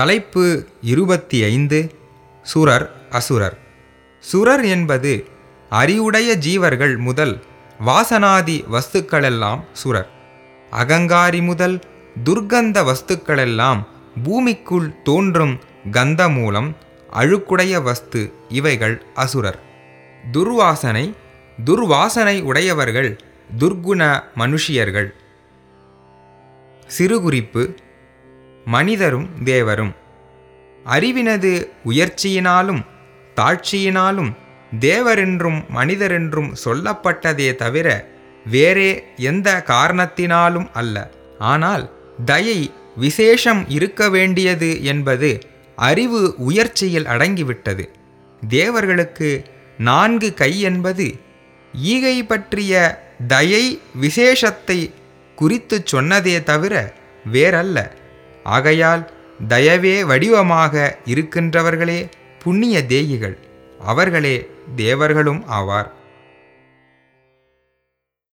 தலைப்பு இருபத்தி ஐந்து சுரர் அசுரர். சுரர் என்பது அறிவுடைய ஜீவர்கள் முதல் வாசனாதி வஸ்துக்களெல்லாம் சுரர். அகங்காரி முதல் துர்க்கந்த வஸ்துக்களெல்லாம் பூமிக்குள் தோன்றும் கந்த மூலம் அழுக்குடைய வஸ்து இவைகள் அசுரர். துர்வாசனை துர்வாசனை உடையவர்கள் துர்குண மனுஷியர்கள். சிறுகுறிப்பு மனிதரும் தேவரும். அறிவினது உயர்ச்சியினாலும் தாழ்ச்சியினாலும் தேவரென்றும் மனிதரென்றும் சொல்லப்பட்டதே தவிர வேறே எந்த காரணத்தினாலும் அல்ல. ஆனால் தயை விசேஷம் இருக்க வேண்டியது என்பது அறிவு உயர்ச்சியில் அடங்கிவிட்டது. தேவர்களுக்கு நான்கு கை என்பது ஈகை பற்றிய தயை விசேஷத்தை குறித்துச் சொன்னதே தவிர வேறல்ல. ஆகையால் தயவே வடிவமாக இருக்கின்றவர்களே புண்ணிய தேகிகள். அவர்களே தேவர்களும் ஆவார்.